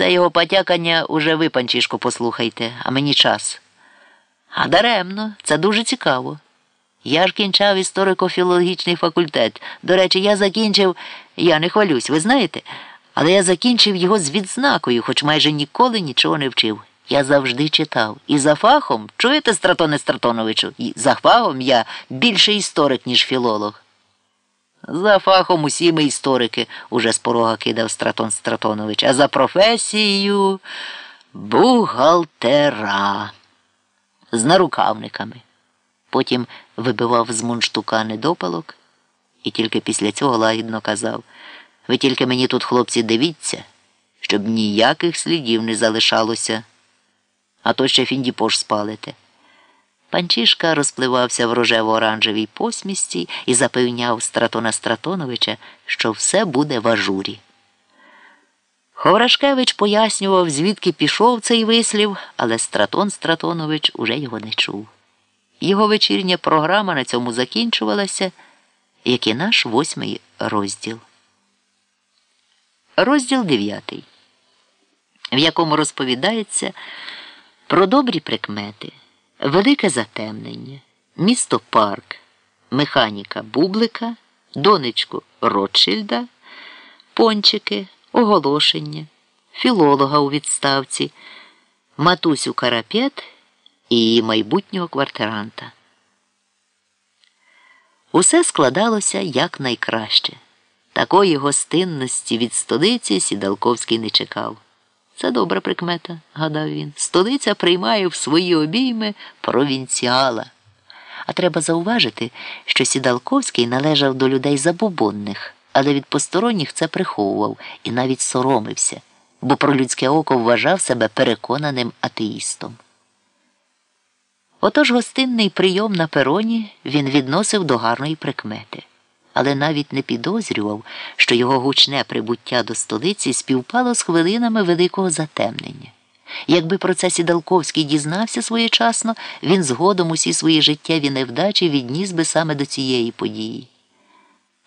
Це його потякання уже ви, панчишко, послухайте, а мені час. А даремно, це дуже цікаво. Я ж кінчав історико-філологічний факультет. До речі, я закінчив, я не хвалюсь, ви знаєте, але я закінчив його з відзнакою, хоч майже ніколи нічого не вчив. Я завжди читав. І за фахом, чуєте, Стратоне Стратоновичу, і за фахом я більше історик, ніж філолог. За фахом усі ми історики, уже з порога кидав Стратон Стратонович, а за професією бухгалтера з нарукавниками. Потім вибивав з мундштука недопалок і тільки після цього лагідно казав Ви тільки мені тут, хлопці, дивіться, щоб ніяких слідів не залишалося, а то ще фіндіпош спалите. Панчишка розпливався в рожево-оранжевій посмісті і запевняв Стратона Стратоновича, що все буде в ажурі. Ховрашкевич пояснював, звідки пішов цей вислів, але Стратон Стратонович уже його не чув. Його вечірня програма на цьому закінчувалася, як і наш восьмий розділ. Розділ дев'ятий, в якому розповідається про добрі прикмети, велике затемнення, місто Парк, механіка Бублика, донечку Ротшильда, пончики, оголошення, філолога у відставці, матусю Карапет і майбутнього квартиранта. Усе складалося якнайкраще. Такої гостинності від столиці Сідалковський не чекав. Це добра прикмета, гадав він. Столиця приймає в свої обійми провінціала. А треба зауважити, що Сідалковський належав до людей забобонних, але від посторонніх це приховував і навіть соромився, бо про людське око вважав себе переконаним атеїстом. Отож гостинний прийом на пероні він відносив до гарної прикмети, але навіть не підозрював, що його гучне прибуття до столиці співпало з хвилинами великого затемнення. Якби про це Сідалковський дізнався своєчасно, він згодом усі свої життєві невдачі відніс би саме до цієї події.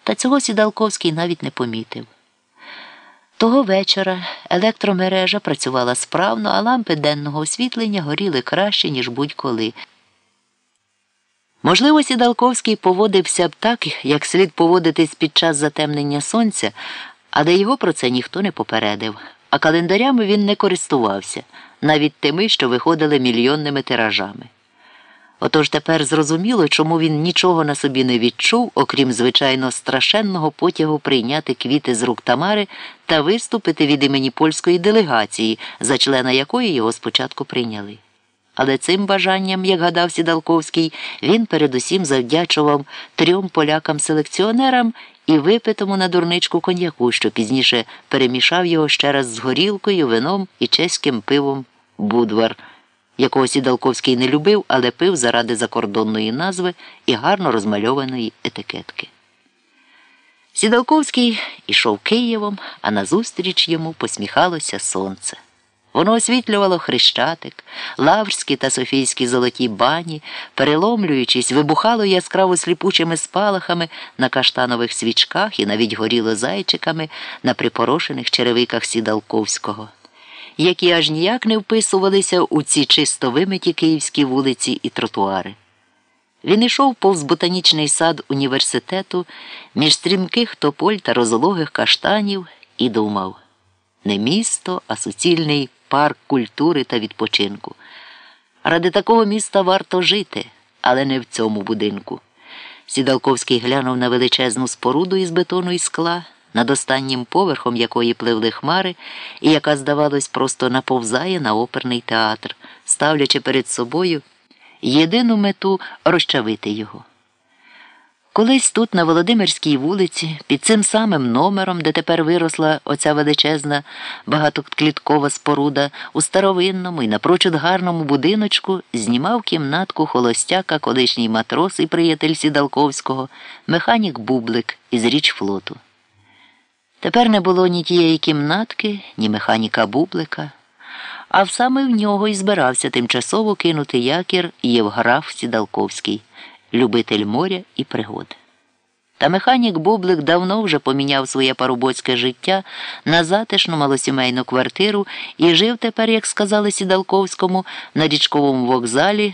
Та цього Сідалковський навіть не помітив. Того вечора електромережа працювала справно, а лампи денного освітлення горіли краще, ніж будь-коли. Можливо, Сідалковський поводився б так, як слід поводитись під час затемнення сонця, але його про це ніхто не попередив, а календарями він не користувався, навіть тими, що виходили мільйонними тиражами. Отож тепер зрозуміло, чому він нічого на собі не відчув, окрім звичайно страшенного потягу прийняти квіти з рук Тамари та виступити від імені польської делегації, за члена якої його спочатку прийняли. Але цим бажанням, як гадав Сідалковський, він передусім завдячував трьом полякам-селекціонерам і випитому на дурничку коньяку, що пізніше перемішав його ще раз з горілкою, вином і чеським пивом Будвар якого Сідалковський не любив, але пив заради закордонної назви і гарно розмальованої етикетки. Сідалковський ішов Києвом, а назустріч йому посміхалося сонце. Воно освітлювало хрещатик, лаврські та софійські золоті бані, переломлюючись, вибухало яскраво сліпучими спалахами на каштанових свічках і навіть горіло зайчиками на припорошених черевиках Сідалковського які аж ніяк не вписувалися у ці чисто вимиті київські вулиці і тротуари. Він ішов повз ботанічний сад університету між стрімких тополь та розологих каштанів і думав не місто, а суцільний парк культури та відпочинку. Ради такого міста варто жити, але не в цьому будинку. Сідалковський глянув на величезну споруду із бетону і скла над останнім поверхом якої пливли хмари, і яка, здавалось, просто наповзає на оперний театр, ставлячи перед собою єдину мету розчавити його. Колись тут, на Володимирській вулиці, під цим самим номером, де тепер виросла оця величезна багатокліткова споруда, у старовинному і напрочуд гарному будиночку знімав кімнатку холостяка, колишній матрос і приятель Сідалковського, механік Бублик із річ флоту. Тепер не було ні тієї кімнатки, ні механіка бублика, а саме в нього і збирався тимчасово кинути якір Євграф Сідалковський, любитель моря і пригод. Та механік Бублик давно вже поміняв своє парубоцьке життя на затишну малосімейну квартиру і жив тепер, як сказали Сідалковському, на річковому вокзалі.